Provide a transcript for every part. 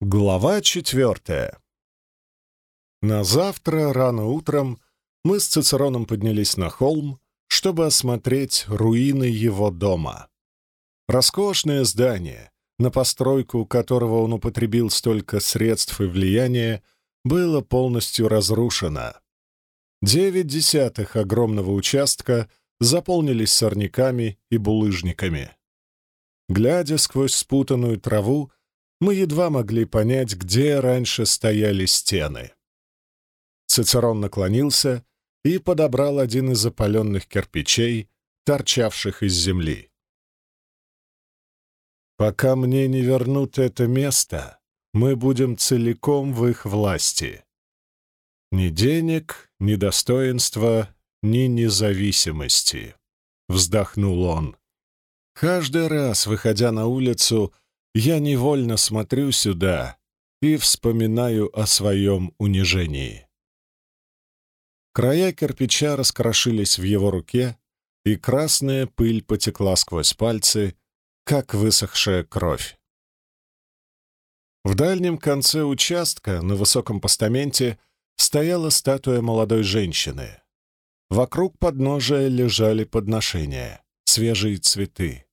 Глава четвертая. На завтра, рано утром, мы с Цицероном поднялись на холм, чтобы осмотреть руины его дома. Роскошное здание, на постройку которого он употребил столько средств и влияния, было полностью разрушено. Девять десятых огромного участка заполнились сорняками и булыжниками. Глядя сквозь спутанную траву, мы едва могли понять, где раньше стояли стены. Цицерон наклонился и подобрал один из запаленных кирпичей, торчавших из земли. «Пока мне не вернут это место, мы будем целиком в их власти. Ни денег, ни достоинства, ни независимости», — вздохнул он. «Каждый раз, выходя на улицу, — я невольно смотрю сюда и вспоминаю о своем унижении. Края кирпича раскрошились в его руке, и красная пыль потекла сквозь пальцы, как высохшая кровь. В дальнем конце участка, на высоком постаменте, стояла статуя молодой женщины. Вокруг подножия лежали подношения, свежие цветы.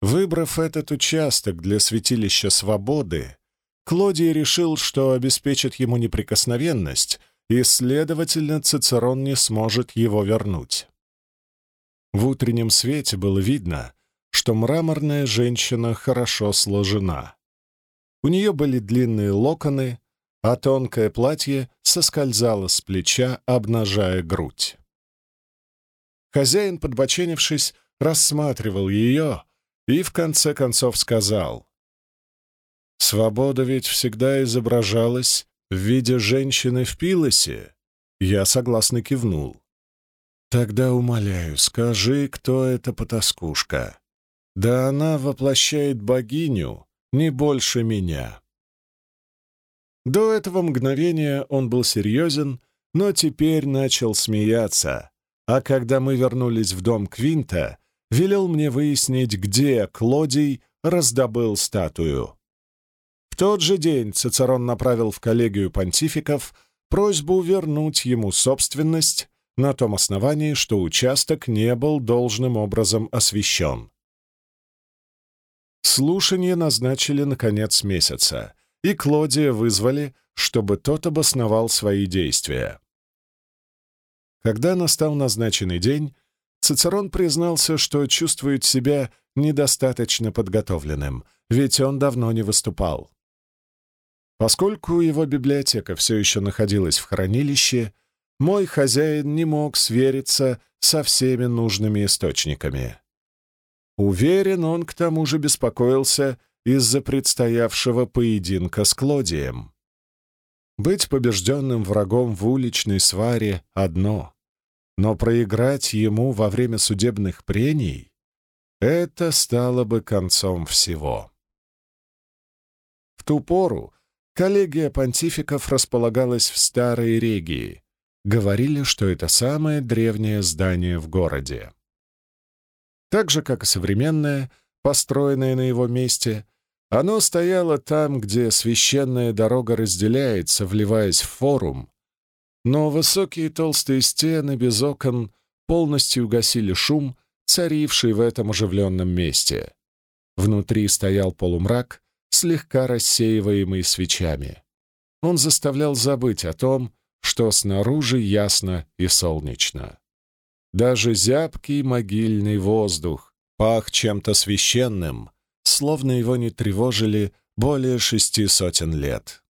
Выбрав этот участок для святилища свободы, Клодий решил, что обеспечит ему неприкосновенность, и, следовательно, Цицерон не сможет его вернуть. В утреннем свете было видно, что мраморная женщина хорошо сложена. У нее были длинные локоны, а тонкое платье соскользало с плеча, обнажая грудь. Хозяин, подбоченившись, рассматривал ее, и в конце концов сказал, «Свобода ведь всегда изображалась в виде женщины в пилосе?» Я согласно кивнул. «Тогда умоляю, скажи, кто эта потаскушка?» «Да она воплощает богиню не больше меня». До этого мгновения он был серьезен, но теперь начал смеяться, а когда мы вернулись в дом Квинта, велел мне выяснить, где Клодий раздобыл статую. В тот же день Цицерон направил в коллегию понтификов просьбу вернуть ему собственность на том основании, что участок не был должным образом освящен. Слушание назначили на конец месяца, и Клодия вызвали, чтобы тот обосновал свои действия. Когда настал назначенный день, Цицерон признался, что чувствует себя недостаточно подготовленным, ведь он давно не выступал. Поскольку его библиотека все еще находилась в хранилище, мой хозяин не мог свериться со всеми нужными источниками. Уверен, он к тому же беспокоился из-за предстоявшего поединка с Клодием. Быть побежденным врагом в уличной сваре — одно, но проиграть ему во время судебных прений — это стало бы концом всего. В ту пору коллегия понтификов располагалась в Старой Регии. Говорили, что это самое древнее здание в городе. Так же, как и современное, построенное на его месте, оно стояло там, где священная дорога разделяется, вливаясь в форум, но высокие толстые стены без окон полностью угасили шум, царивший в этом оживленном месте. Внутри стоял полумрак, слегка рассеиваемый свечами. Он заставлял забыть о том, что снаружи ясно и солнечно. Даже зябкий могильный воздух пах чем-то священным, словно его не тревожили более шести сотен лет.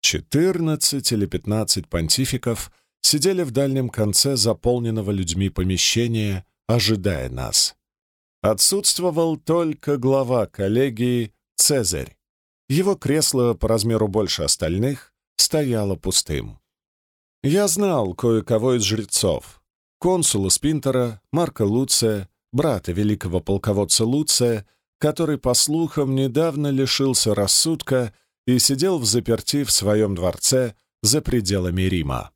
Четырнадцать или пятнадцать понтификов сидели в дальнем конце заполненного людьми помещения, ожидая нас. Отсутствовал только глава коллегии Цезарь. Его кресло по размеру больше остальных стояло пустым. Я знал кое-кого из жрецов. Консула Спинтера, Марка Луция, брата великого полководца Луция, который, по слухам, недавно лишился рассудка и сидел в заперти в своем дворце за пределами Рима.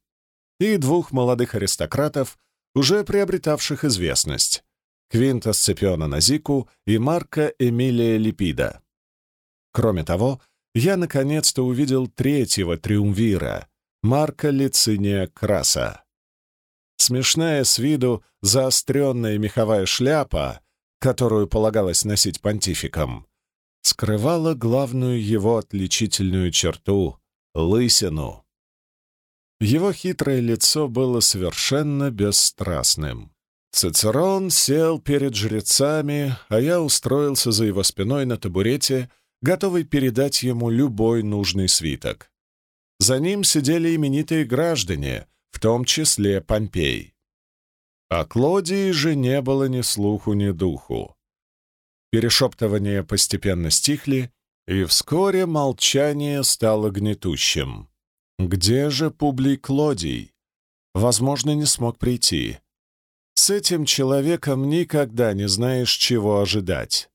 И двух молодых аристократов, уже приобретавших известность — Квинта Сципиона Назику и Марка Эмилия Липида. Кроме того, я наконец-то увидел третьего триумвира — Марка Лициния Краса. Смешная с виду заостренная меховая шляпа, которую полагалось носить понтификом, скрывала главную его отличительную черту — лысину. Его хитрое лицо было совершенно бесстрастным. Цицерон сел перед жрецами, а я устроился за его спиной на табурете, готовый передать ему любой нужный свиток. За ним сидели именитые граждане, в том числе Помпей. О Клодии же не было ни слуху, ни духу. Перешептывания постепенно стихли, и вскоре молчание стало гнетущим. Где же Публий Клодий? Возможно, не смог прийти. С этим человеком никогда не знаешь, чего ожидать.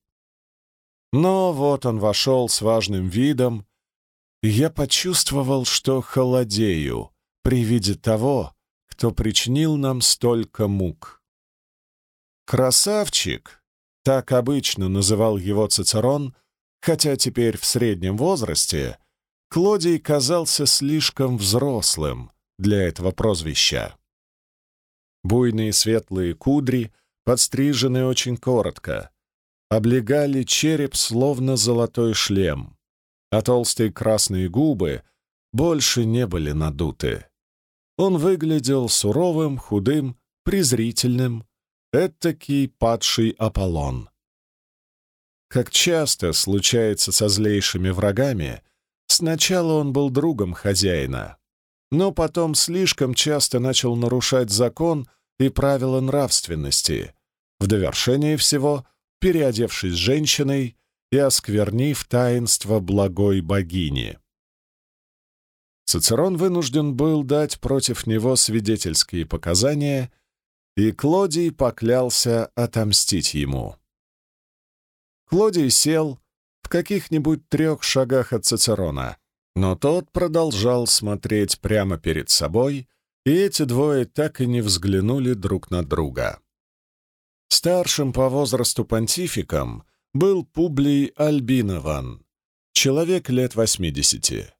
Но вот он вошел с важным видом, и я почувствовал, что холодею при виде того, кто причинил нам столько мук. «Красавчик», — так обычно называл его Цицерон, хотя теперь в среднем возрасте, Клодий казался слишком взрослым для этого прозвища. Буйные светлые кудри, подстриженные очень коротко, облегали череп словно золотой шлем, а толстые красные губы больше не были надуты. Он выглядел суровым, худым, презрительным, этакий падший Аполлон. Как часто случается со злейшими врагами, сначала он был другом хозяина, но потом слишком часто начал нарушать закон и правила нравственности, в довершение всего переодевшись женщиной и осквернив таинство благой богини. Цицерон вынужден был дать против него свидетельские показания, и Клодий поклялся отомстить ему. Клодий сел в каких-нибудь трех шагах от Цицерона, но тот продолжал смотреть прямо перед собой и эти двое так и не взглянули друг на друга. Старшим по возрасту понтификом был Публий Альбинован, человек лет восьмидесяти.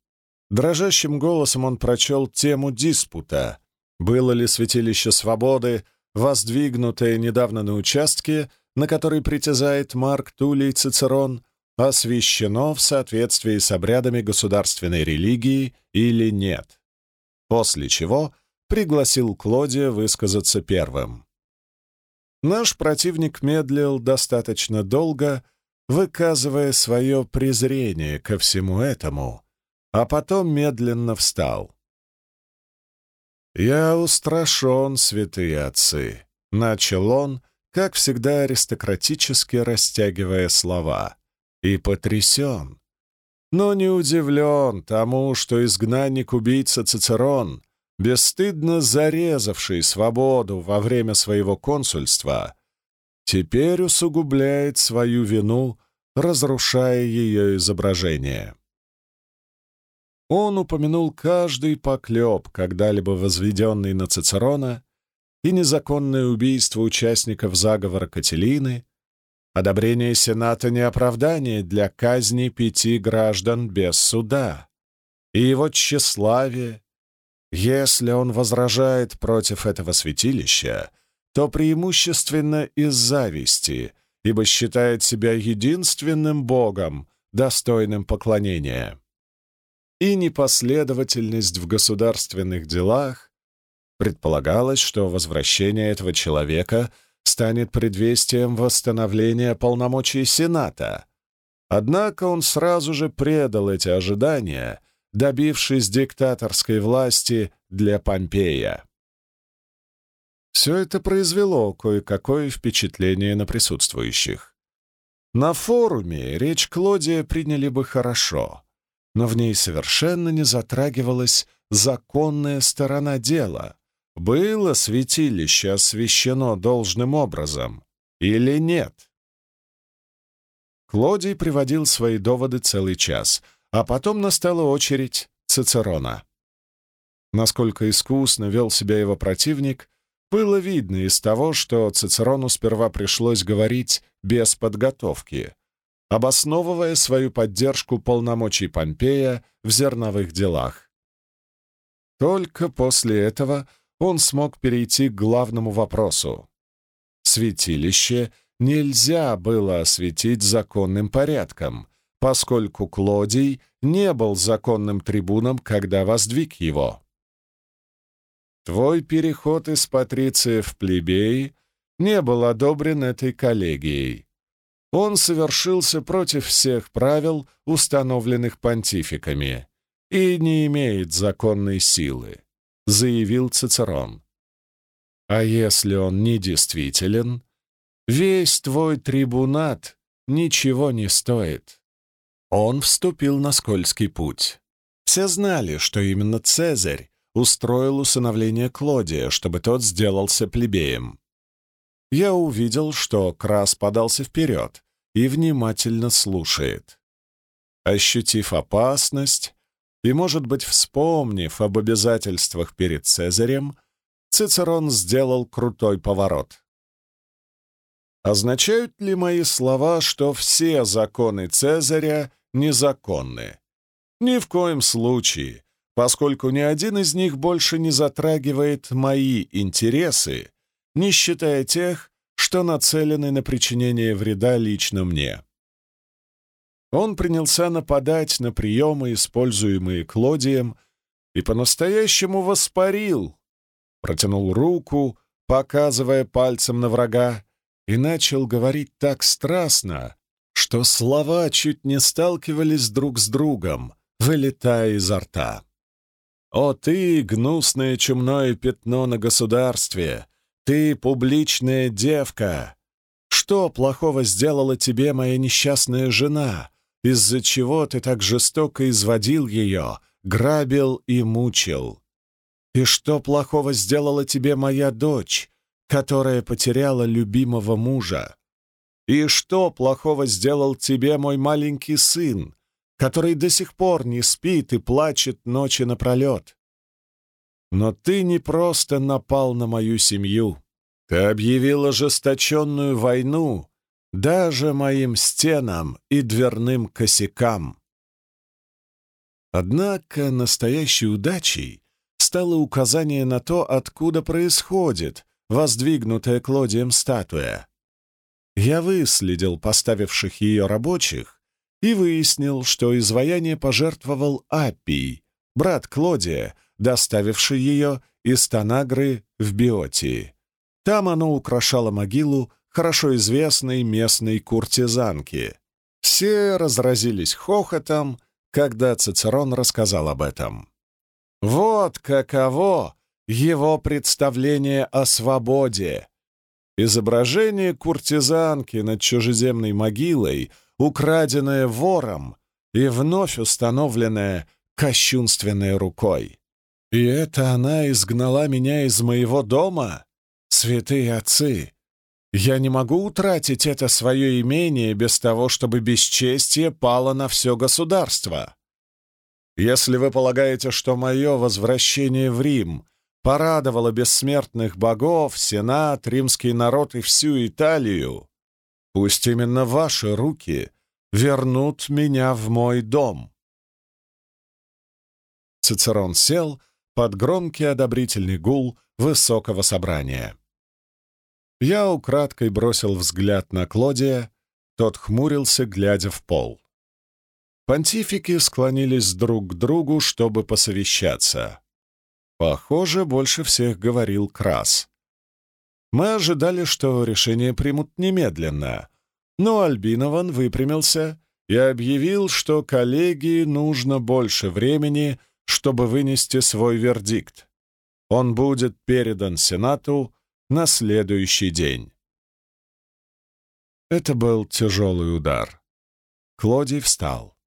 Дрожащим голосом он прочел тему диспута, было ли святилище свободы, воздвигнутое недавно на участке, на который притязает Марк Тулей Цицерон, освящено в соответствии с обрядами государственной религии или нет. После чего пригласил Клодия высказаться первым. Наш противник медлил достаточно долго, выказывая свое презрение ко всему этому, а потом медленно встал. «Я устрашен, святые отцы», — начал он, как всегда аристократически растягивая слова, и потрясен, но не удивлен тому, что изгнанник-убийца Цицерон бесстыдно зарезавший свободу во время своего консульства, теперь усугубляет свою вину, разрушая ее изображение. Он упомянул каждый поклеп, когда-либо возведенный на Цицерона, и незаконное убийство участников заговора Кателины, одобрение Сената не оправдание для казни пяти граждан без суда, и его тщеславие, если он возражает против этого святилища, то преимущественно из зависти, ибо считает себя единственным богом, достойным поклонения. И непоследовательность в государственных делах предполагалось, что возвращение этого человека станет предвестием восстановления полномочий Сената. Однако он сразу же предал эти ожидания — добившись диктаторской власти для Помпея. Все это произвело кое-какое впечатление на присутствующих. На форуме речь Клодия приняли бы хорошо, но в ней совершенно не затрагивалась законная сторона дела. Было святилище освящено должным образом или нет? Клодий приводил свои доводы целый час — а потом настала очередь Цицерона. Насколько искусно вел себя его противник, было видно из того, что Цицерону сперва пришлось говорить без подготовки, обосновывая свою поддержку полномочий Помпея в зерновых делах. Только после этого он смог перейти к главному вопросу. Святилище нельзя было осветить законным порядком, поскольку Клодий не был законным трибуном, когда воздвиг его. Твой переход из патриция в плебеи не был одобрен этой коллегией. Он совершился против всех правил, установленных понтификами, и не имеет законной силы, заявил Цицерон. А если он недействителен, весь твой трибунат ничего не стоит. Он вступил на скользкий путь. Все знали, что именно Цезарь устроил усыновление Клодия, чтобы тот сделался плебеем. Я увидел, что Крас подался вперед и внимательно слушает. Ощутив опасность и, может быть, вспомнив об обязательствах перед Цезарем, Цицерон сделал крутой поворот. Означают ли мои слова, что все законы Цезаря незаконны? Ни в коем случае, поскольку ни один из них больше не затрагивает мои интересы, не считая тех, что нацелены на причинение вреда лично мне. Он принялся нападать на приемы, используемые Клодием, и по-настоящему воспарил, протянул руку, показывая пальцем на врага, и начал говорить так страстно, что слова чуть не сталкивались друг с другом, вылетая изо рта. «О ты, гнусное чумное пятно на государстве! Ты публичная девка! Что плохого сделала тебе моя несчастная жена, из-за чего ты так жестоко изводил ее, грабил и мучил? И что плохого сделала тебе моя дочь, которая потеряла любимого мужа? И что плохого сделал тебе мой маленький сын, который до сих пор не спит и плачет ночи напролет. Но ты не просто напал на мою семью. Ты объявил ожесточенную войну даже моим стенам и дверным косякам. Однако настоящей удачей стало указание на то, откуда происходит воздвигнутая Клодием статуя. Я выследил поставивших ее рабочих и выяснил, что изваяние пожертвовал Аппий, брат Клодия, доставивший ее из Танагры в Биотии. Там оно украшало могилу хорошо известной местной куртизанки. Все разразились хохотом, когда Цицерон рассказал об этом. Вот каково его представление о свободе. Изображение куртизанки над чужеземной могилой — украденное вором и вновь установленное кощунственной рукой. И это она изгнала меня из моего дома? Святые отцы! Я не могу утратить это свое имение без того, чтобы бесчестие пало на все государство. Если вы полагаете, что мое возвращение в Рим порадовало бессмертных богов, сенат, римский народ и всю Италию, Пусть именно ваши руки вернут меня в мой дом. Цицерон сел под громкий одобрительный гул высокого собрания. Я украдкой бросил взгляд на Клодия, тот хмурился, глядя в пол. Понтифики склонились друг к другу, чтобы посовещаться. Похоже, больше всех говорил Крас. Мы ожидали, что решение примут немедленно, но Альбинован выпрямился и объявил, что коллегии нужно больше времени, чтобы вынести свой вердикт. Он будет передан Сенату на следующий день. Это был тяжелый удар. Клодий встал.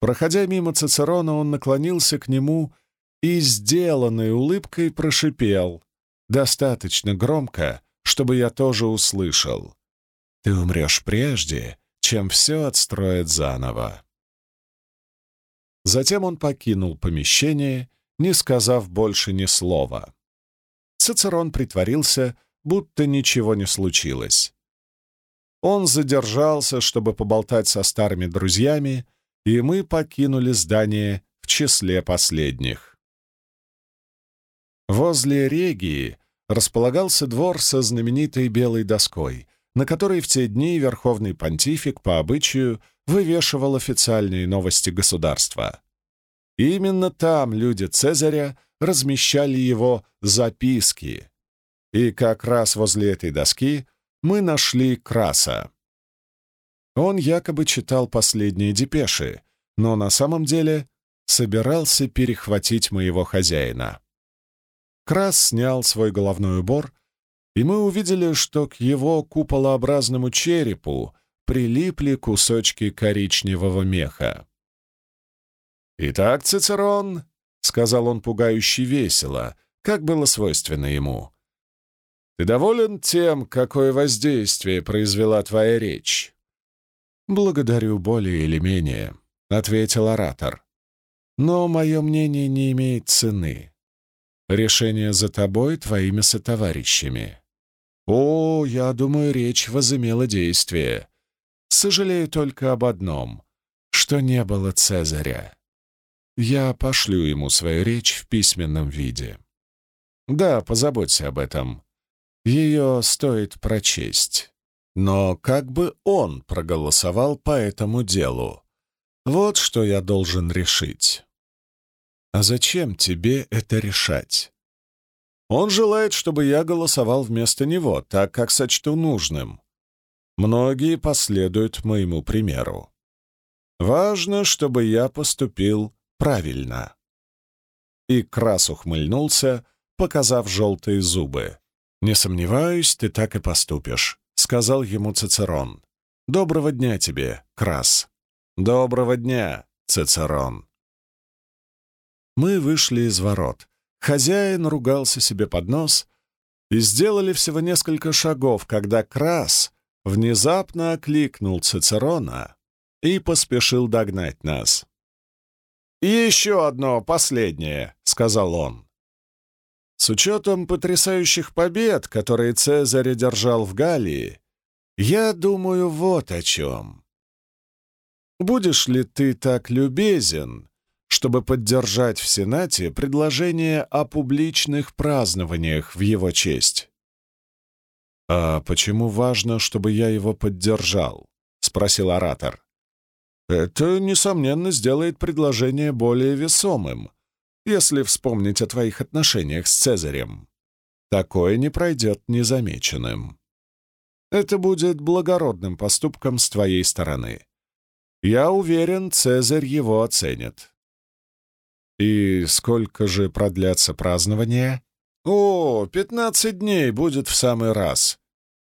Проходя мимо Цицерона, он наклонился к нему и, сделанной улыбкой, прошипел достаточно громко, чтобы я тоже услышал. «Ты умрешь прежде, чем все отстроят заново». Затем он покинул помещение, не сказав больше ни слова. Цицерон притворился, будто ничего не случилось. он задержался, чтобы поболтать со старыми друзьями, и мы покинули здание в числе последних. Возле Регии располагался двор со знаменитой белой доской, на которой в те дни верховный понтифик по обычаю вывешивал официальные новости государства. Именно там люди Цезаря размещали его записки. И как раз возле этой доски мы нашли Краса. Он якобы читал последние депеши, но на самом деле собирался перехватить моего хозяина. Крас снял свой головной убор, и мы увидели, что к его куполообразному черепу прилипли кусочки коричневого меха. «Итак, Цицерон», — сказал он пугающе весело, как было свойственно ему, — «ты доволен тем, какое воздействие произвела твоя речь?» «Благодарю более или менее», — ответил оратор. «Но мое мнение не имеет цены. Решение за тобой, твоими сотоварищами. О, я думаю, речь возымела действие. Сожалею только об одном, что не было Цезаря. Я пошлю ему свою речь в письменном виде. Да, позаботься об этом. Ее стоит прочесть. Но как бы он проголосовал по этому делу? Вот что я должен решить. А зачем тебе это решать? Он желает, чтобы я голосовал вместо него, так как сочту нужным. Многие последуют моему примеру. Важно, чтобы я поступил правильно. И Крас ухмыльнулся, показав желтые зубы. «Не сомневаюсь, ты так и поступишь», — сказал ему Цицерон. «Доброго дня тебе, Крас». «Доброго дня, Цицерон». Мы вышли из ворот. Хозяин ругался себе под нос и сделали всего несколько шагов, когда Крас внезапно окликнул Цицерона и поспешил догнать нас. «И еще одно, последнее», — сказал он. С учетом потрясающих побед, которые Цезарь одержал в Галлии, я думаю вот о чем. Будешь ли ты так любезен, чтобы поддержать в Сенате предложение о публичных празднованиях в его честь? «А почему важно, чтобы я его поддержал?» — спросил оратор. Это, несомненно, сделает предложение более весомым, если вспомнить о твоих отношениях с Цезарем. Такое не пройдет незамеченным. Это будет благородным поступком с твоей стороны. Я уверен, Цезарь его оценит. И сколько же продлятся празднования? О, пятнадцать дней будет в самый раз.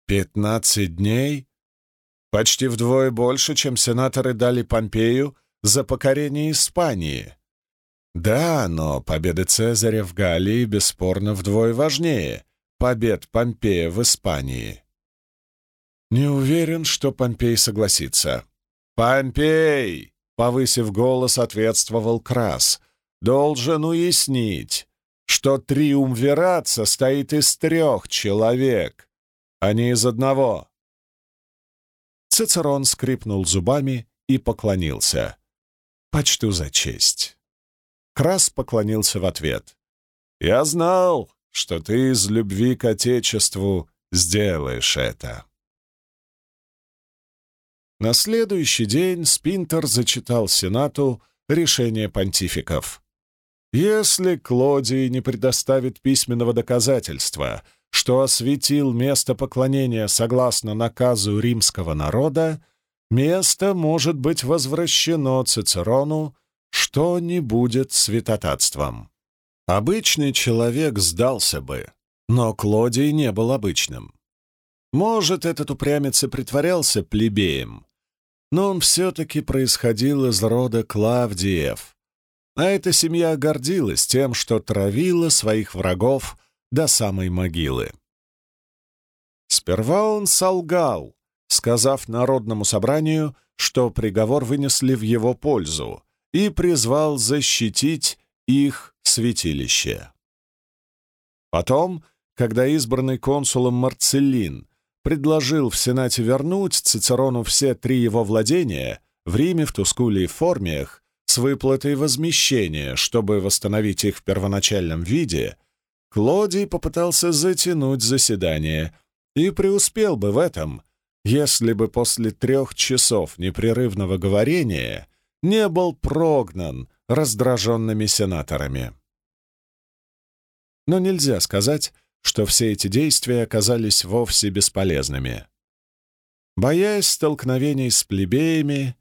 Пятнадцать дней? Почти вдвое больше, чем сенаторы дали Помпею за покорение Испании. Да, но победы Цезаря в Галлии бесспорно вдвое важнее побед Помпея в Испании. Не уверен, что Помпей согласится. «Помпей!» — повысив голос, ответствовал Крас. «Должен уяснить, что триумвират состоит из трех человек, а не из одного. Цицерон скрипнул зубами и поклонился. «Почту за честь». Крас поклонился в ответ. «Я знал, что ты из любви к Отечеству сделаешь это». На следующий день Спинтер зачитал Сенату решение понтификов. Если Клодий не предоставит письменного доказательства, что осветил место поклонения согласно наказу римского народа, место может быть возвращено Цицерону, что не будет святотатством. Обычный человек сдался бы, но Клодий не был обычным. Может, этот упрямец и притворялся плебеем, но он все-таки происходил из рода Клавдиев, а эта семья гордилась тем, что травила своих врагов до самой могилы. Сперва он солгал, сказав Народному собранию, что приговор вынесли в его пользу, и призвал защитить их святилище. Потом, когда избранный консулом Марцеллин предложил в Сенате вернуть Цицерону все три его владения в Риме, в Тускуле и Формиях с выплатой возмещения, чтобы восстановить их в первоначальном виде, Клодий попытался затянуть заседание и преуспел бы в этом, если бы после трех часов непрерывного говорения не был прогнан раздраженными сенаторами. Но нельзя сказать, что все эти действия оказались вовсе бесполезными. Боясь столкновений с плебеями,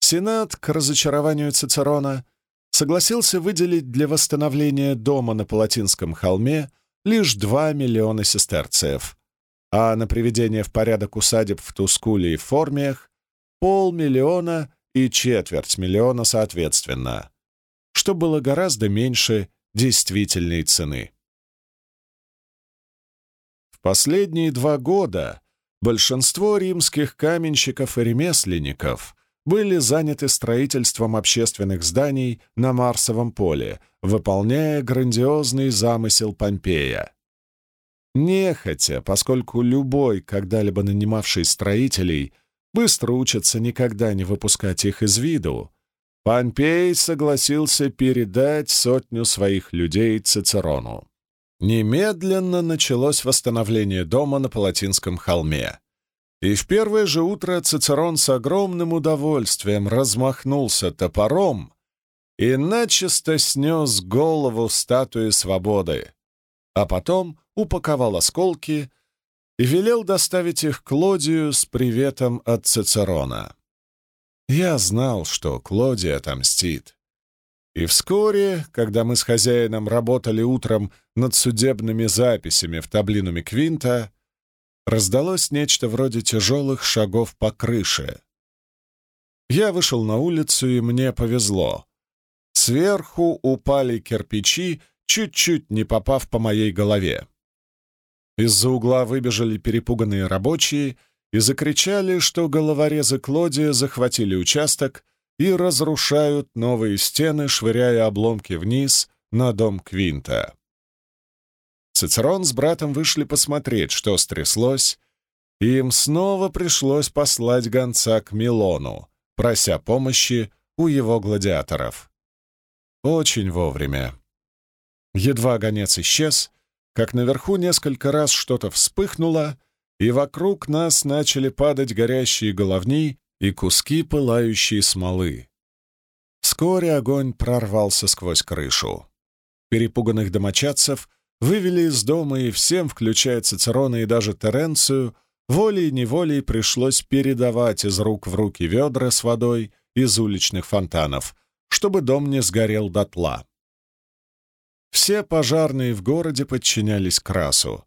Сенат, к разочарованию Цицерона, согласился выделить для восстановления дома на Палатинском холме лишь 2 миллиона сестерцев, а на приведение в порядок усадеб в Тускуле и Формиях — полмиллиона и четверть миллиона соответственно, что было гораздо меньше действительной цены. В последние два года большинство римских каменщиков и ремесленников были заняты строительством общественных зданий на Марсовом поле, выполняя грандиозный замысел Помпея. Нехотя, поскольку любой, когда-либо нанимавший строителей, быстро учится никогда не выпускать их из виду, Помпей согласился передать сотню своих людей Цицерону. Немедленно началось восстановление дома на Палатинском холме. И в первое же утро Цицерон с огромным удовольствием размахнулся топором и начисто снес голову статуи свободы, а потом упаковал осколки и велел доставить их Клодию с приветом от Цицерона. Я знал, что Клодия отомстит. И вскоре, когда мы с хозяином работали утром над судебными записями в таблинуме Квинта, раздалось нечто вроде тяжелых шагов по крыше. Я вышел на улицу, и мне повезло. Сверху упали кирпичи, чуть-чуть не попав по моей голове. Из-за угла выбежали перепуганные рабочие и закричали, что головорезы Клодия захватили участок и разрушают новые стены, швыряя обломки вниз на дом Квинта. Цицерон с братом вышли посмотреть, что стряслось, и им снова пришлось послать гонца к Милону, прося помощи у его гладиаторов. Очень вовремя. Едва гонец исчез, как наверху несколько раз что-то вспыхнуло, и вокруг нас начали падать горящие головни и куски пылающей смолы. Вскоре огонь прорвался сквозь крышу. Перепуганных домочадцев вывели из дома, и всем, включая Цицерона и даже Теренцию, волей-неволей пришлось передавать из рук в руки ведра с водой из уличных фонтанов, чтобы дом не сгорел дотла. Все пожарные в городе подчинялись Красу.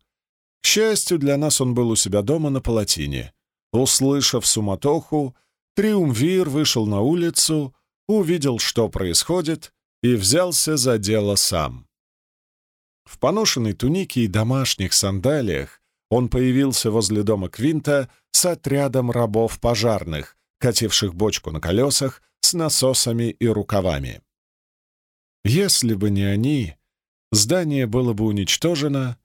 К счастью, для нас он был у себя дома на палатине. Услышав суматоху, Триумвир вышел на улицу, увидел, что происходит, и взялся за дело сам. В поношенной тунике и домашних сандалиях он появился возле дома Квинта с отрядом рабов пожарных, кативших бочку на колесах с насосами и рукавами. Если бы не они, здание было бы уничтожено,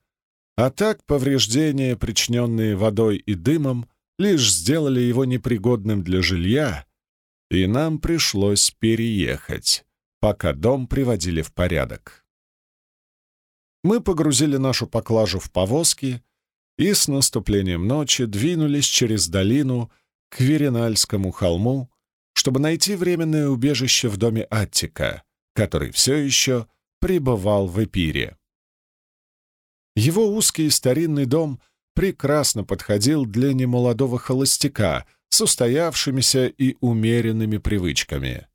а так повреждения, причиненные водой и дымом, лишь сделали его непригодным для жилья, и нам пришлось переехать, пока дом приводили в порядок. Мы погрузили нашу поклажу в повозки и с наступлением ночи двинулись через долину к Веринальскому холму, чтобы найти временное убежище в доме Аттика, который все еще пребывал в Эпире. Его узкий старинный дом прекрасно подходил для немолодого холостяка с устоявшимися и умеренными привычками.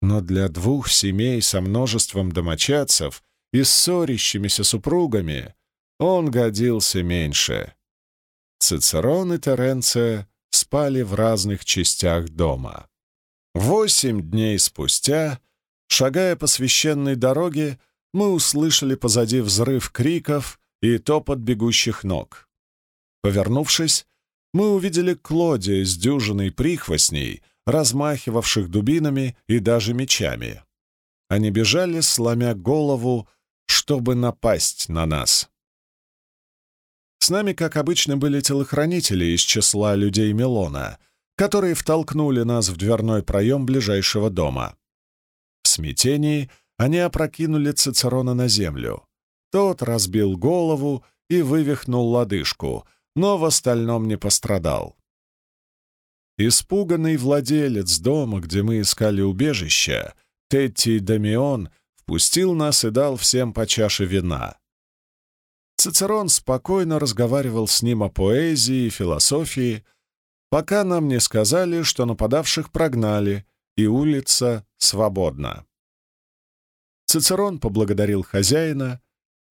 Но для двух семей со множеством домочадцев и ссорящимися супругами он годился меньше. Цицерон и Теренция спали в разных частях дома. Восемь дней спустя, шагая по священной дороге, мы услышали позади взрыв криков и топот бегущих ног. Повернувшись, мы увидели Клодия с дюжиной прихвостней, размахивавших дубинами и даже мечами. Они бежали, сломя голову, чтобы напасть на нас. С нами, как обычно, были телохранители из числа людей Милона, которые втолкнули нас в дверной проем ближайшего дома. В смятении они опрокинули Цицерона на землю. Тот разбил голову и вывихнул лодыжку, но в остальном не пострадал. Испуганный владелец дома, где мы искали убежище, Тетти Дамион, впустил нас и дал всем по чаше вина. Цицерон спокойно разговаривал с ним о поэзии и философии, пока нам не сказали, что нападавших прогнали, и улица свободна. Цицерон поблагодарил хозяина,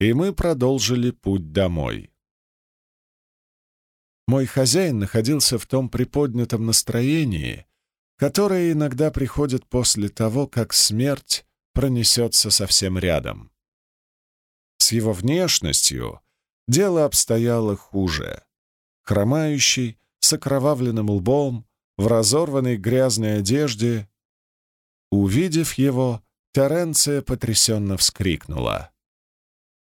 и мы продолжили путь домой. Мой хозяин находился в том приподнятом настроении, которое иногда приходит после того, как смерть пронесется совсем рядом. С его внешностью дело обстояло хуже. Хромающий, с окровавленным лбом, в разорванной грязной одежде. Увидев его, Теренция потрясенно вскрикнула.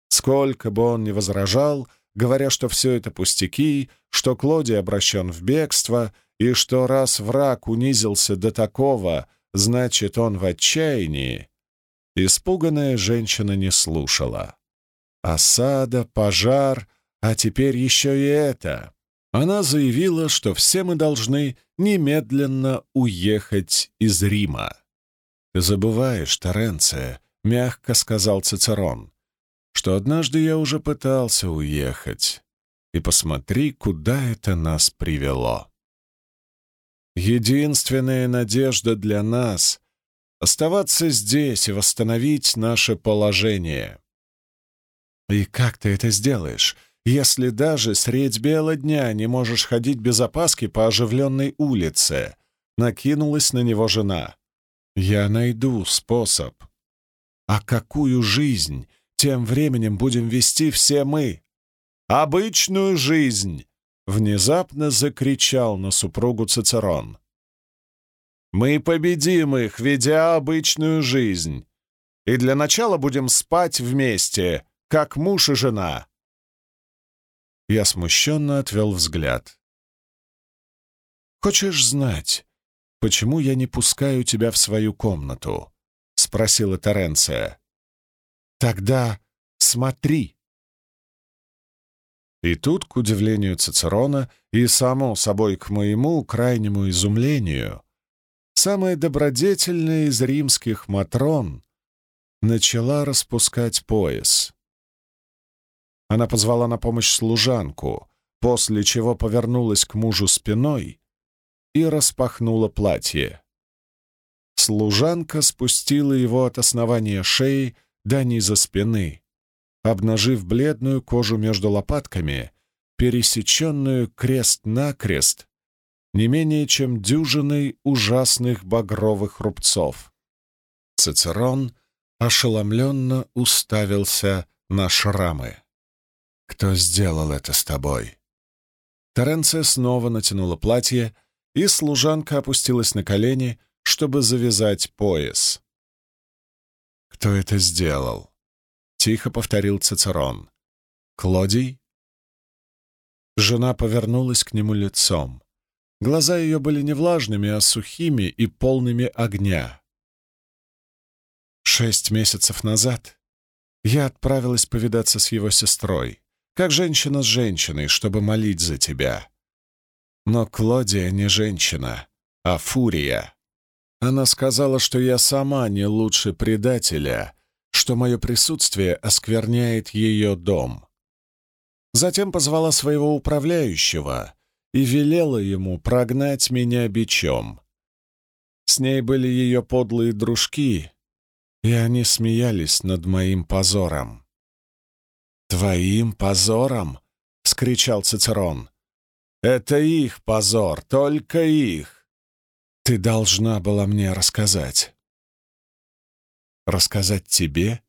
Сколько бы он ни возражал, говоря, что все это пустяки, что Клоди обращен в бегство, и что раз враг унизился до такого, значит, он в отчаянии, испуганная женщина не слушала. Осада, пожар, а теперь еще и это. Она заявила, что все мы должны немедленно уехать из Рима. «Ты забываешь, Теренция», — мягко сказал Цицерон, что однажды я уже пытался уехать, и посмотри, куда это нас привело. Единственная надежда для нас — оставаться здесь и восстановить наше положение. И как ты это сделаешь, если даже средь бела дня не можешь ходить без опаски по оживленной улице? Накинулась на него жена. Я найду способ. А какую жизнь тем временем будем вести все мы. Обычную жизнь!» — внезапно закричал на супругу Цицерон. «Мы победим их, ведя обычную жизнь, и для начала будем спать вместе, как муж и жена». Я смущенно отвел взгляд. «Хочешь знать, почему я не пускаю тебя в свою комнату?» — спросила Теренция. Тогда смотри. И тут, к удивлению Цицерона и, само собой, к моему крайнему изумлению, самая добродетельная из римских матрон начала распускать пояс. Она позвала на помощь служанку, после чего повернулась к мужу спиной и распахнула платье. Служанка спустила его от основания шеи до низа спины, обнажив бледную кожу между лопатками, пересеченную крест-накрест, не менее чем дюжиной ужасных багровых рубцов. Цицерон ошеломленно уставился на шрамы. «Кто сделал это с тобой?» Теренция снова натянула платье, и служанка опустилась на колени, чтобы завязать пояс. «Кто это сделал?» — тихо повторил Цицерон. «Клодий?» Жена повернулась к нему лицом. Глаза ее были не влажными, а сухими и полными огня. Шесть месяцев назад я отправилась повидаться с его сестрой, как женщина с женщиной, чтобы молить за тебя. Но Клодия не женщина, а фурия. Она сказала, что я сама не лучше предателя, что мое присутствие оскверняет ее дом. Затем позвала своего управляющего и велела ему прогнать меня бичом. С ней были ее подлые дружки, и они смеялись над моим позором. «Твоим позором?» — скричал Цицерон. «Это их позор, только их. Ты должна была мне рассказать. Рассказать тебе?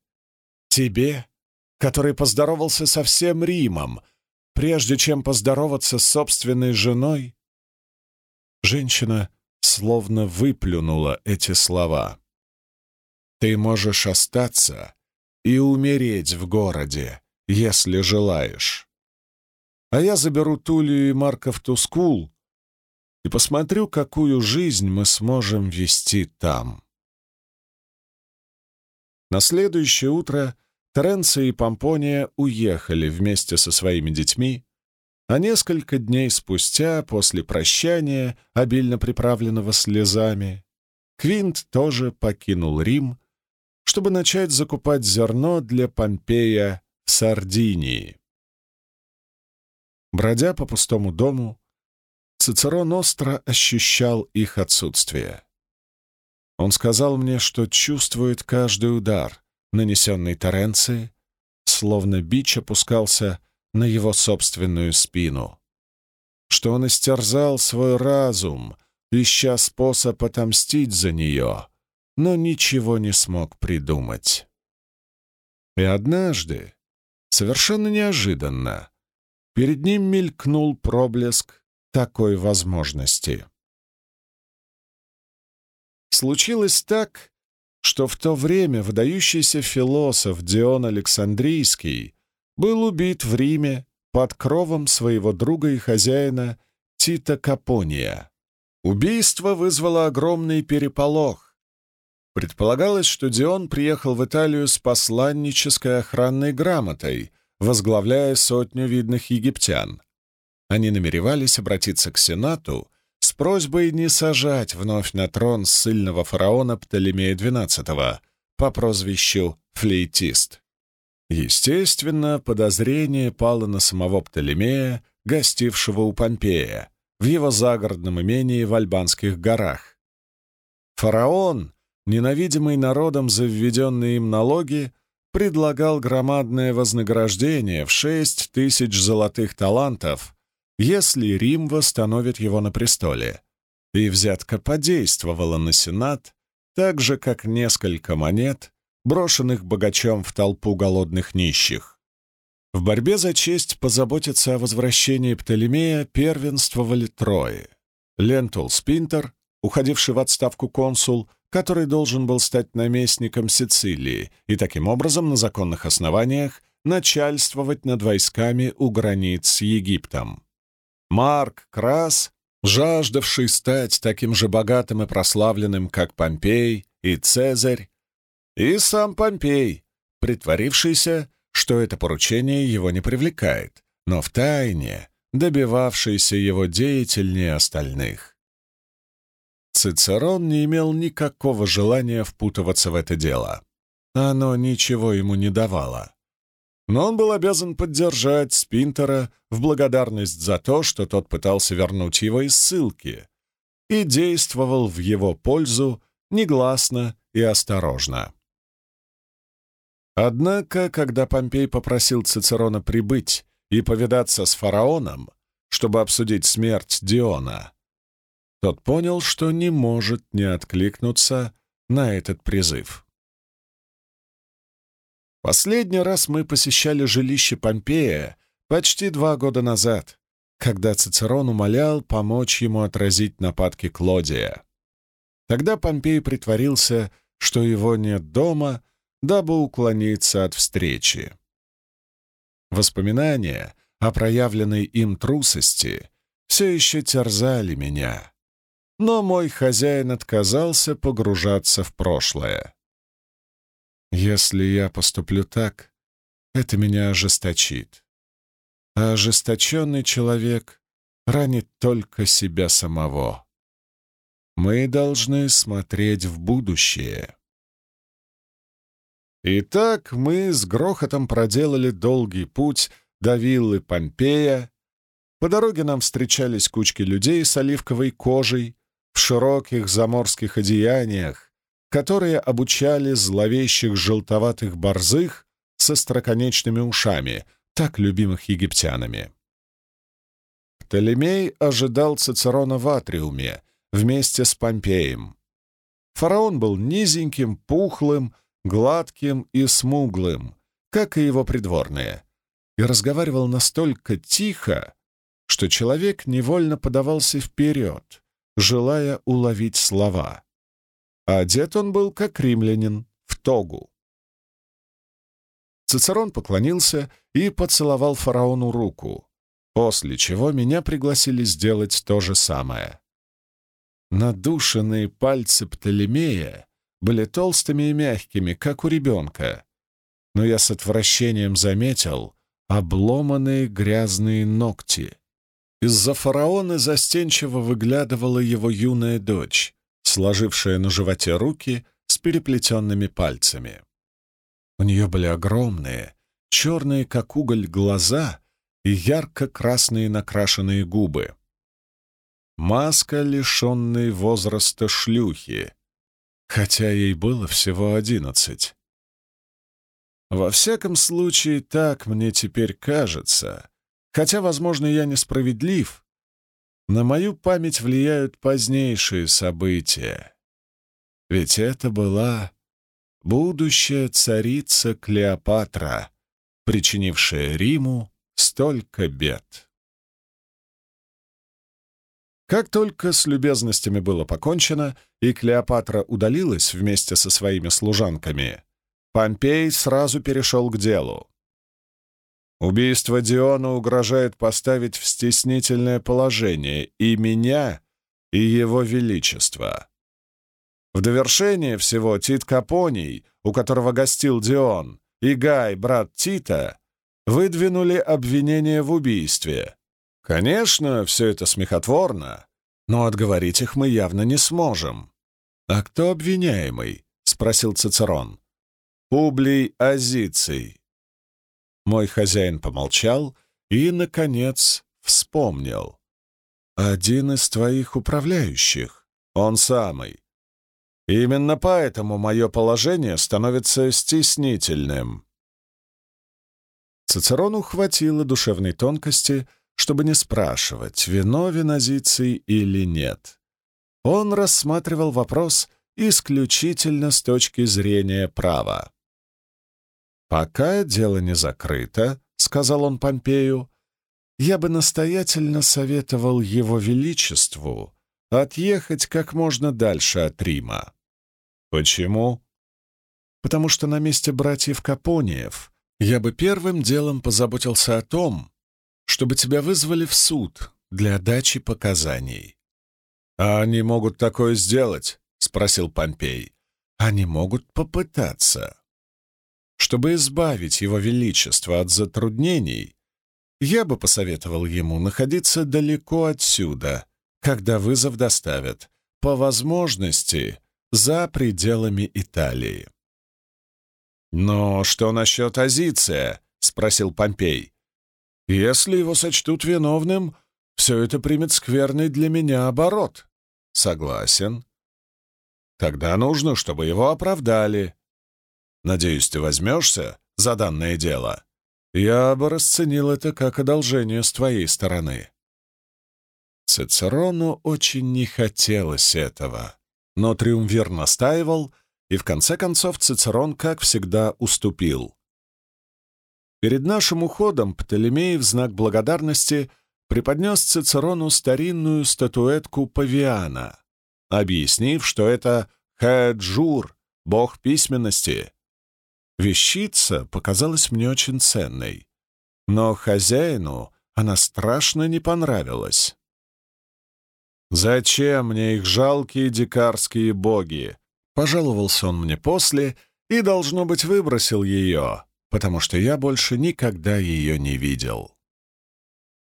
Тебе, который поздоровался со всем Римом, прежде чем поздороваться с собственной женой? Женщина словно выплюнула эти слова. Ты можешь остаться и умереть в городе, если желаешь. а я заберу Тулию и Марка в Тускул и посмотрю, какую жизнь мы сможем вести там. На следующее утро Теренция и Помпония уехали вместе со своими детьми, а несколько дней спустя, после прощания, обильно приправленного слезами, Квинт тоже покинул Рим, чтобы начать закупать зерно для Помпея в Сардинии. Бродя по пустому дому, Цицерон остро ощущал их отсутствие. Он сказал мне, что чувствует каждый удар, нанесенный Теренции, словно бич опускался на его собственную спину, что он истерзал свой разум, ища способ отомстить за нее, но ничего не смог придумать. И однажды, совершенно неожиданно, перед ним мелькнул проблеск такой возможности. Случилось так, что в то время выдающийся философ Дион Александрийский был убит в Риме под кровом своего друга и хозяина Тита Капония. Убийство вызвало огромный переполох. Предполагалось, что Дион приехал в Италию с посланнической охранной грамотой, возглавляя сотню видных египтян. Они намеревались обратиться к Сенату просьбой не сажать вновь на трон ссыльного фараона Птолемея XII по прозвищу Флейтист. Естественно, подозрение пало на самого Птолемея, гостившего у Помпея, в его загородном имении в Альбанских горах. Фараон, ненавидимый народом за введенные им налоги, предлагал громадное вознаграждение в шесть тысяч золотых талантов, если Рим восстановит его на престоле. И взятка подействовала на Сенат, так же, как несколько монет, брошенных богачом в толпу голодных нищих. В борьбе за честь позаботиться о возвращении Птолемея первенствовали трое. Лентул Спинтер, уходивший в отставку консул, который должен был стать наместником Сицилии и таким образом на законных основаниях начальствовать над войсками у границ с Египтом. Марк Крас, жаждавший стать таким же богатым и прославленным, как Помпей и Цезарь, и сам Помпей, притворившийся, что это поручение его не привлекает, но втайне добивавшийся его деятельнее остальных. Цицерон не имел никакого желания впутываться в это дело. Оно ничего ему не давало. Но он был обязан поддержать Спинтера в благодарность за то, что тот пытался вернуть его из ссылки, и действовал в его пользу негласно и осторожно. Однако, когда Помпей попросил Цицерона прибыть и повидаться с фараоном, чтобы обсудить смерть Диона, тот понял, что не может не откликнуться на этот призыв. Последний раз мы посещали жилище Помпея почти два года назад, когда Цицерон умолял помочь ему отразить нападки Клодия. Тогда Помпей притворился, что его нет дома, дабы уклониться от встречи. Воспоминания о проявленной им трусости все еще терзали меня, но мой хозяин отказался погружаться в прошлое. Если я поступлю так, это меня ожесточит. А ожесточенный человек ранит только себя самого. Мы должны смотреть в будущее. Итак, мы с грохотом проделали долгий путь до виллы Помпея. По дороге нам встречались кучки людей с оливковой кожей, в широких заморских одеяниях, которые обучали зловещих желтоватых борзых со строконечными ушами, так любимых египтянами. Птолемей ожидал Цицерона в Атриуме вместе с Помпеем. Фараон был низеньким, пухлым, гладким и смуглым, как и его придворные, и разговаривал настолько тихо, что человек невольно подавался вперед, желая уловить слова. А одет он был как римлянин, в тогу. Цицерон поклонился и поцеловал фараону руку, после чего меня пригласили сделать то же самое. Надушенные пальцы Птолемея были толстыми и мягкими, как у ребенка, но я с отвращением заметил обломанные грязные ногти. Из-за фараона застенчиво выглядывала его юная дочь, сложившая на животе руки с переплетенными пальцами. У нее были огромные, черные, как уголь, глаза и ярко-красные накрашенные губы. Маска, лишенной возраста шлюхи, хотя ей было всего одиннадцать. Во всяком случае, так мне теперь кажется, хотя, возможно, я несправедлив. На мою память влияют позднейшие события. Ведь это была будущая царица Клеопатра, причинившая Риму столько бед. Как только с любезностями было покончено, и Клеопатра удалилась вместе со своими служанками, Помпей сразу перешел к делу. Убийство Диона угрожает поставить в стеснительное положение и меня, и его величество. В довершение всего Тит Капоний, у которого гостил Дион, и Гай, брат Тита, выдвинули обвинение в убийстве. Конечно, все это смехотворно, но отговорить их мы явно не сможем. «А кто обвиняемый?» — спросил Цицерон. Публий Азиций. Мой хозяин помолчал и, наконец, вспомнил. Один из твоих управляющих, он самый. Именно поэтому мое положение становится стеснительным. Цицерону хватило душевной тонкости, чтобы не спрашивать, виновен Азиций или нет. Он рассматривал вопрос исключительно с точки зрения права. «Пока дело не закрыто», — сказал он Помпею, «я бы настоятельно советовал его величеству отъехать как можно дальше от Рима». «Почему?» «Потому что на месте братьев Капониев я бы первым делом позаботился о том, чтобы тебя вызвали в суд для дачи показаний». «А они могут такое сделать?» — спросил Помпей. «Они могут попытаться. Чтобы избавить его величество от затруднений, я бы посоветовал ему находиться далеко отсюда, когда вызов доставят, по возможности, за пределами Италии. «Но что насчет Азиция?» — спросил Помпей. «Если его сочтут виновным, все это примет скверный для меня оборот». «Согласен». «Тогда нужно, чтобы его оправдали», Надеюсь, ты возьмешься за данное дело. Я бы расценил это как одолжение с твоей стороны». Цицерону очень не хотелось этого, но Триумвир настаивал, и в конце концов Цицерон, как всегда, уступил. Перед нашим уходом Птолемей в знак благодарности преподнес Цицерону старинную статуэтку Павиана, объяснив, что это Хэджур, бог письменности, Вещица показалась мне очень ценной, но хозяину она страшно не понравилась. «Зачем мне их жалкие дикарские боги?» Пожаловался он мне после и, должно быть, выбросил ее, потому что я больше никогда ее не видел.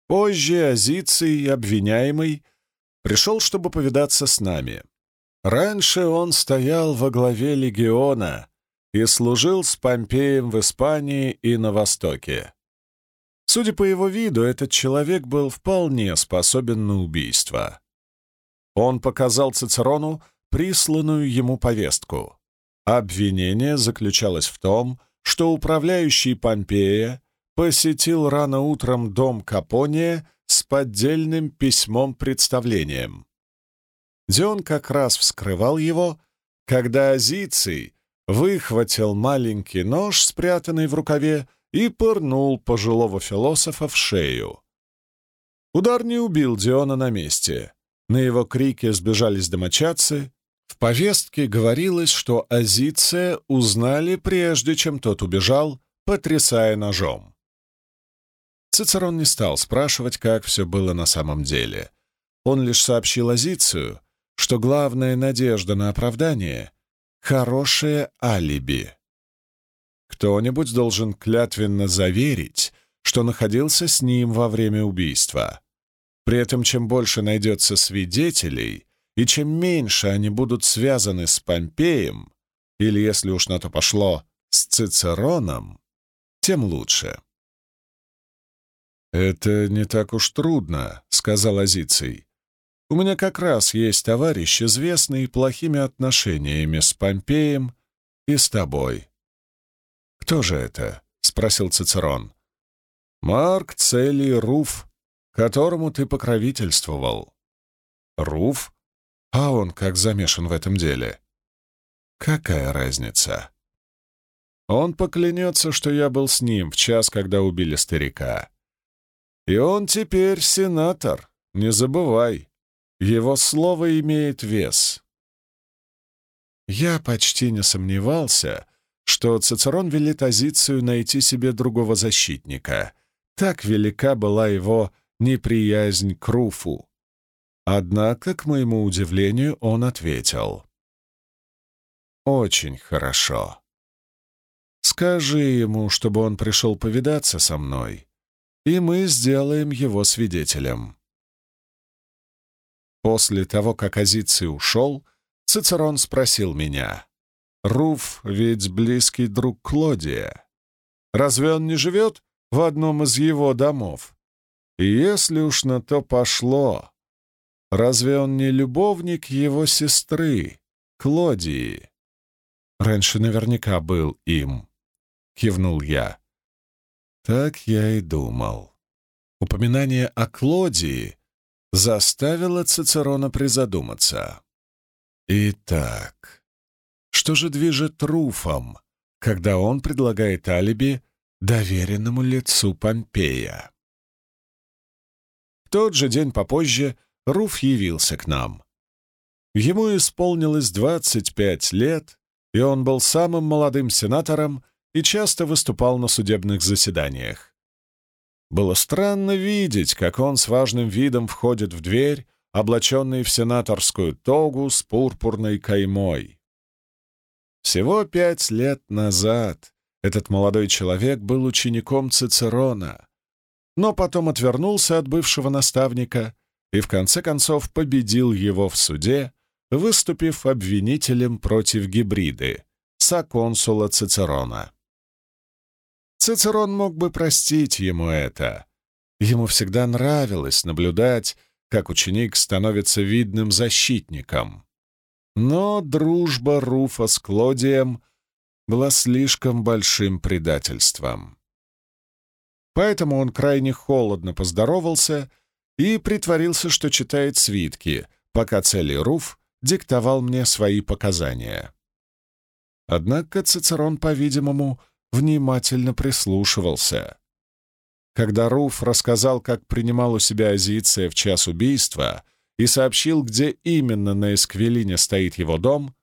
Позже Азиций, обвиняемый, пришел, чтобы повидаться с нами. Раньше он стоял во главе легиона, и служил с Помпеем в Испании и на Востоке. Судя по его виду, этот человек был вполне способен на убийство. Он показал Цицерону присланную ему повестку. Обвинение заключалось в том, что управляющий Помпея посетил рано утром дом Капония с поддельным письмом-представлением. Дион как раз вскрывал его, когда Азиций выхватил маленький нож, спрятанный в рукаве, и пырнул пожилого философа в шею. Удар не убил Диона на месте. На его крики сбежались домочадцы. В повестке говорилось, что Азиция узнали, прежде чем тот убежал, потрясая ножом. Цицерон не стал спрашивать, как все было на самом деле. Он лишь сообщил Азицию, что главная надежда на оправдание — хорошее алиби. Кто-нибудь должен клятвенно заверить, что находился с ним во время убийства. При этом, чем больше найдется свидетелей, и чем меньше они будут связаны с Помпеем, или, если уж на то пошло, с Цицероном, тем лучше. «Это не так уж трудно», — сказал Азиций. «У меня как раз есть товарищ, известный плохими отношениями с Помпеем и с тобой». «Кто же это?» — спросил Цицерон. «Марк Целий Руф, которому ты покровительствовал». «Руф? А он как замешан в этом деле?» «Какая разница?» Он поклянется, что я был с ним в час, когда убили старика. И он теперь сенатор, не забывай. Его слово имеет вес. Я почти не сомневался, что Цицерон велит Азицию найти себе другого защитника. Так велика была его неприязнь к Руфу. Однако, к моему удивлению, он ответил. «Очень хорошо. Скажи ему, чтобы он пришел повидаться со мной, и мы сделаем его свидетелем». После того, как Азиций ушел, Цицерон спросил меня, «Руф ведь близкий друг Клодия. Разве он не живет в одном из его домов? И если уж на то пошло, разве он не любовник его сестры, Клодии?» Раньше наверняка был им. — кивнул я. Так я и думал. Упоминание о Клодии заставило Цицерона призадуматься. Итак, что же движет Руфом, когда он предлагает алиби доверенному лицу Помпея? В тот же день попозже Руф явился к нам. Ему исполнилось 25 лет, и он был самым молодым сенатором, и часто выступал на судебных заседаниях. Было странно видеть, как он с важным видом входит в дверь, облаченный в сенаторскую тогу с пурпурной каймой. Всего пять лет назад этот молодой человек был учеником Цицерона, но потом отвернулся от бывшего наставника и в конце концов победил его в суде, выступив обвинителем против гибриды, соконсула Цицерона. Цицерон мог бы простить ему это. Ему всегда нравилось наблюдать, как ученик становится видным защитником. Но дружба Руфа с Клодием была слишком большим предательством. Поэтому он крайне холодно поздоровался и притворился, что читает свитки, пока Цели Руф диктовал мне свои показания. Однако Цицерон, по-видимому, внимательно прислушивался. Когда Руф рассказал, как принимал у себя Азиция в час убийства и сообщил, где именно на Эсквилине стоит его дом,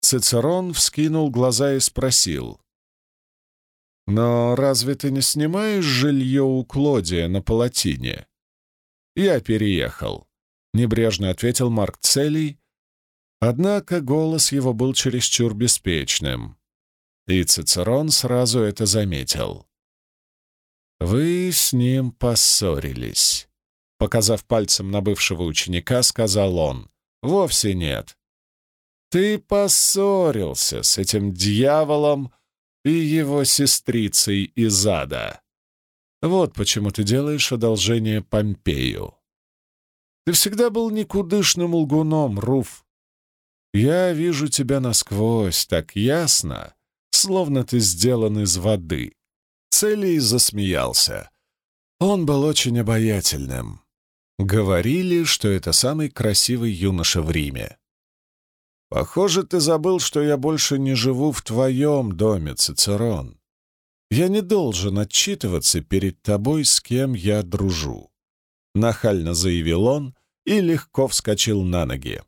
Цицерон вскинул глаза и спросил. «Но разве ты не снимаешь жилье у Клодия на Палатине?» «Я переехал», — небрежно ответил Марк Целий, однако голос его был чересчур беспечным. И Цицерон сразу это заметил. «Вы с ним поссорились», — показав пальцем на бывшего ученика, сказал он. «Вовсе нет. Ты поссорился с этим дьяволом и его сестрицей из ада. Вот почему ты делаешь одолжение Помпею. Ты всегда был никудышным лгуном, Руф. Я вижу тебя насквозь так ясно, словно ты сделан из воды». Целий засмеялся. Он был очень обаятельным. Говорили, что это самый красивый юноша в Риме. «Похоже, ты забыл, что я больше не живу в твоем доме, Цицерон. Я не должен отчитываться перед тобой, с кем я дружу», — нахально заявил он и легко вскочил на ноги.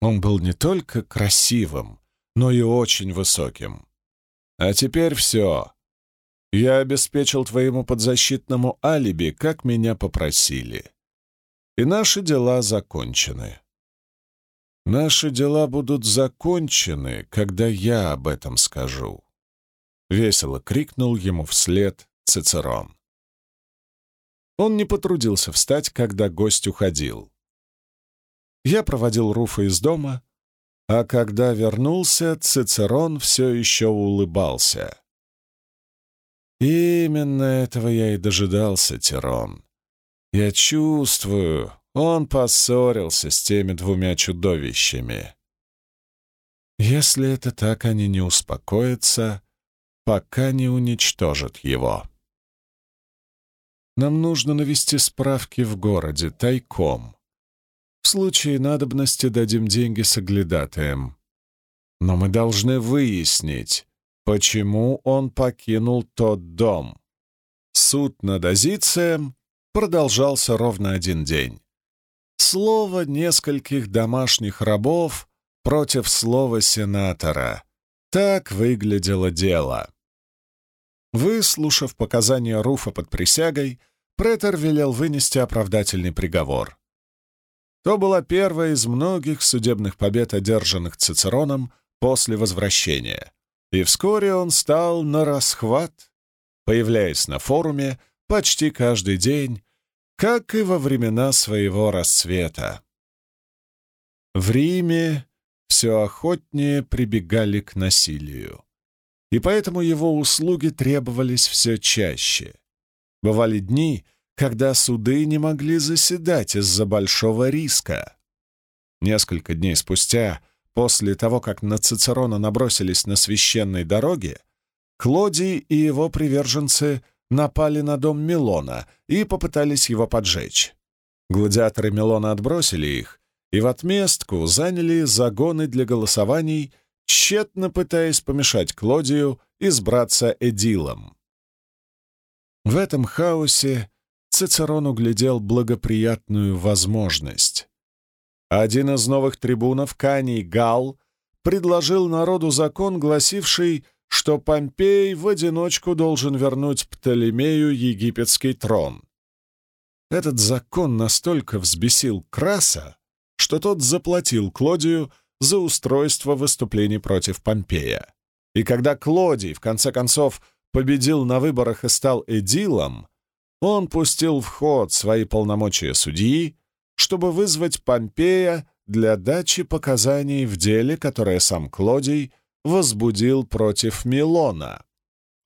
Он был не только красивым, но и очень высоким. А теперь все. Я обеспечил твоему подзащитному алиби, как меня попросили. И наши дела закончены. Наши дела будут закончены, когда я об этом скажу. Весело крикнул ему вслед Цицерон. Он не потрудился встать, когда гость уходил. Я проводил Руфа из дома, а когда вернулся, Цицерон все еще улыбался. Именно этого я и дожидался, Тирон. Я чувствую, он поссорился с теми двумя чудовищами. Если это так, они не успокоятся, пока не уничтожат его. Нам нужно навести справки в городе, тайком. Случае надобности дадим деньги соглядатаем. Но мы должны выяснить, почему он покинул тот дом. Суд над Азицием продолжался ровно один день. Слово нескольких домашних рабов против слова сенатора. Так выглядело дело. Выслушав показания Руфа под присягой, претор велел вынести оправдательный приговор. То была первая из многих судебных побед, одержанных Цицероном после возвращения, и вскоре он стал на расхват, появляясь на форуме почти каждый день, как и во времена своего расцвета. В Риме все охотнее прибегали к насилию, и поэтому его услуги требовались все чаще. Бывали дни, когда суды не могли заседать из-за большого риска. Несколько дней спустя, после того, как на Цицерона набросились на священной дороге, Клодий и его приверженцы напали на дом Милона и попытались его поджечь. Гладиаторы Милона отбросили их и в отместку заняли загоны для голосований, тщетно пытаясь помешать Клодию избраться Эдилом. В этом хаосе Цицерон углядел благоприятную возможность. Один из новых трибунов, Каний Гал, предложил народу закон, гласивший, что Помпей в одиночку должен вернуть Птолемею египетский трон. Этот закон настолько взбесил Краса, что тот заплатил Клодию за устройство выступлений против Помпея. И когда Клодий, в конце концов, победил на выборах и стал эдилом, он пустил в ход свои полномочия судьи, чтобы вызвать Помпея для дачи показаний в деле, которое сам Клодий возбудил против Милона.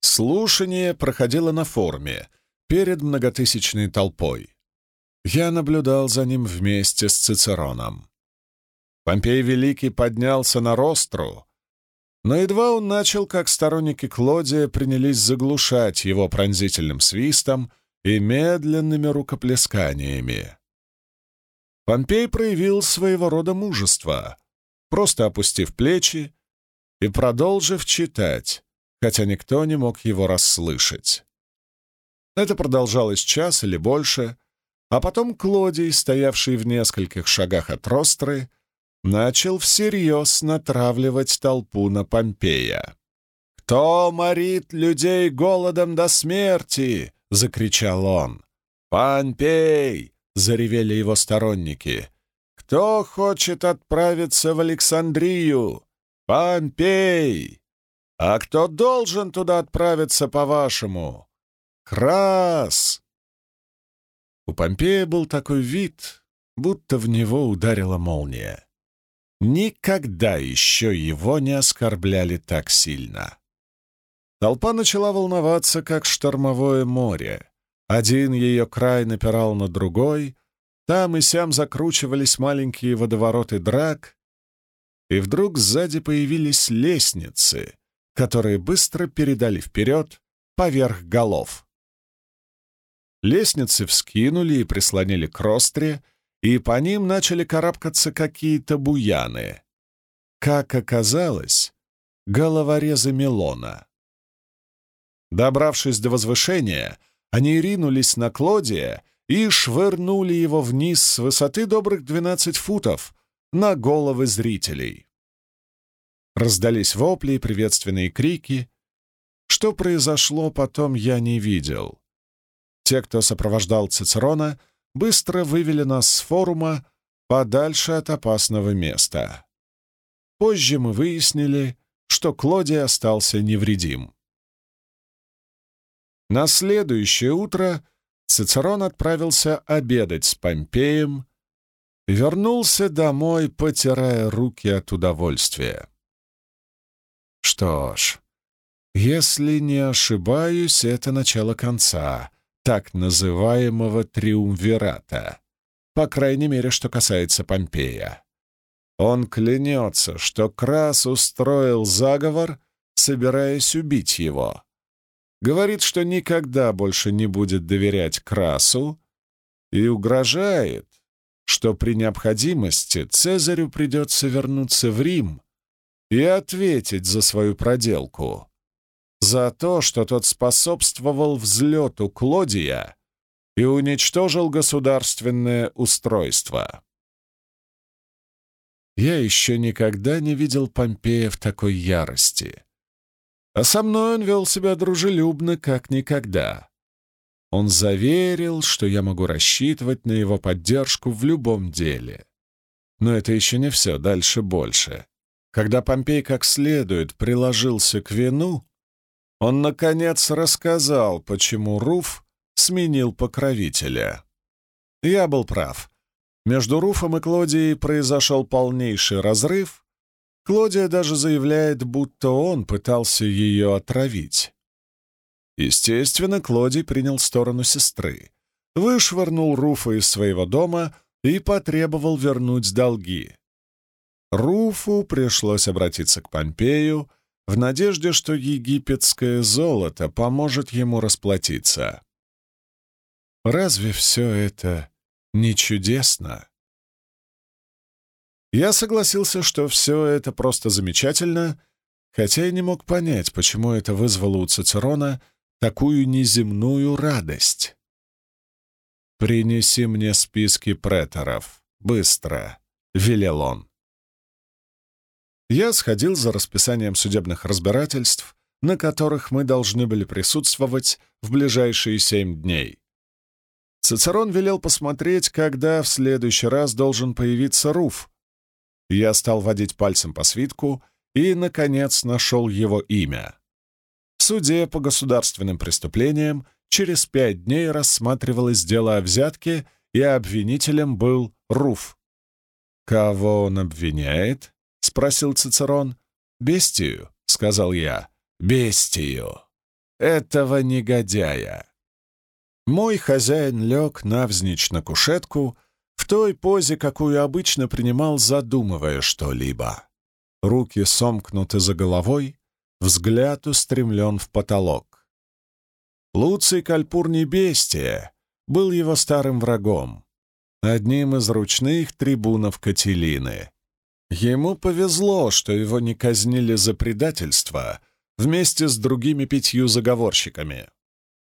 Слушание проходило на форме, перед многотысячной толпой. Я наблюдал за ним вместе с Цицероном. Помпей Великий поднялся на ростру, но едва он начал, как сторонники Клодия принялись заглушать его пронзительным свистом и медленными рукоплесканиями. Помпей проявил своего рода мужество, просто опустив плечи и продолжив читать, хотя никто не мог его расслышать. Это продолжалось час или больше, а потом Клодий, стоявший в нескольких шагах от Ростры, начал всерьез натравливать толпу на Помпея. «Кто морит людей голодом до смерти?» — закричал он. «Помпей!» — заревели его сторонники. «Кто хочет отправиться в Александрию? Помпей! А кто должен туда отправиться, по-вашему? Крас!» У Помпея был такой вид, будто в него ударила молния. Никогда еще его не оскорбляли так сильно. Толпа начала волноваться, как штормовое море. Один ее край напирал на другой, там и сям закручивались маленькие водовороты драк, и вдруг сзади появились лестницы, которые быстро передали вперед поверх голов. Лестницы вскинули и прислонили к ростре, и по ним начали карабкаться какие-то буяны. Как оказалось, головорезы Милона. Добравшись до возвышения, они ринулись на Клодия и швырнули его вниз с высоты добрых двенадцать футов на головы зрителей. Раздались вопли и приветственные крики. Что произошло потом, я не видел. Те, кто сопровождал Цицерона, быстро вывели нас с форума подальше от опасного места. Позже мы выяснили, что Клодий остался невредим. На следующее утро Цицерон отправился обедать с Помпеем вернулся домой, потирая руки от удовольствия. Что ж, если не ошибаюсь, это начало конца так называемого триумвирата, по крайней мере, что касается Помпея. Он клянется, что Крас устроил заговор, собираясь убить его. Говорит, что никогда больше не будет доверять Красу и угрожает, что при необходимости Цезарю придется вернуться в Рим и ответить за свою проделку. За то, что тот способствовал взлету Клодия и уничтожил государственное устройство. Я еще никогда не видел Помпея в такой ярости. А со мной он вел себя дружелюбно, как никогда. Он заверил, что я могу рассчитывать на его поддержку в любом деле. Но это еще не все, дальше больше. Когда Помпей как следует приложился к вину, он, наконец, рассказал, почему Руф сменил покровителя. Я был прав. Между Руфом и Клодией произошел полнейший разрыв. Клодия даже заявляет, будто он пытался ее отравить. Естественно, Клодий принял сторону сестры, вышвырнул Руфа из своего дома и потребовал вернуть долги. Руфу пришлось обратиться к Помпею в надежде, что египетское золото поможет ему расплатиться. Разве все это не чудесно? Я согласился, что все это просто замечательно, хотя и не мог понять, почему это вызвало у Цицерона такую неземную радость. «Принеси мне списки преторов. Быстро!» — велел он. Я сходил за расписанием судебных разбирательств, на которых мы должны были присутствовать в ближайшие семь дней. Цицерон велел посмотреть, когда в следующий раз должен появиться Руф. Я стал водить пальцем по свитку и, наконец, нашел его имя. В суде по государственным преступлениям через пять дней рассматривалось дело о взятке, и обвинителем был Руф. Кого он обвиняет? — спросил Цицерон. «Бестию», — сказал я. «Бестию! Этого негодяя!» Мой хозяин лег навзничь на кушетку в той позе, какую обычно принимал, задумывая что-либо. Руки сомкнуты за головой, взгляд устремлен в потолок. Луций Кальпурний Бестия был его старым врагом, одним из ручных трибунов Кателины. Ему повезло, что его не казнили за предательство вместе с другими пятью заговорщиками.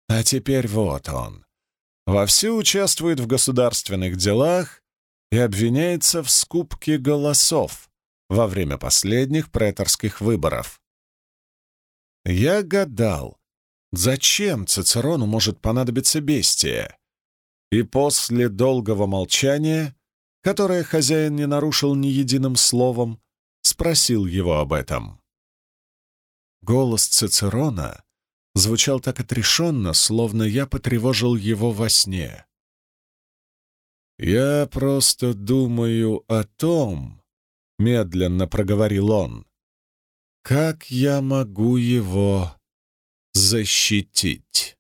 А теперь вот он. Вовсю участвует в государственных делах и обвиняется в скупке голосов во время последних преторских выборов. Я гадал, зачем Цицерону может понадобиться бестия, и после долгого молчания которое хозяин не нарушил ни единым словом, спросил его об этом. Голос Цицерона звучал так отрешенно, словно я потревожил его во сне. «Я просто думаю о том», — медленно проговорил он, — «как я могу его защитить».